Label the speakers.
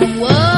Speaker 1: whoa.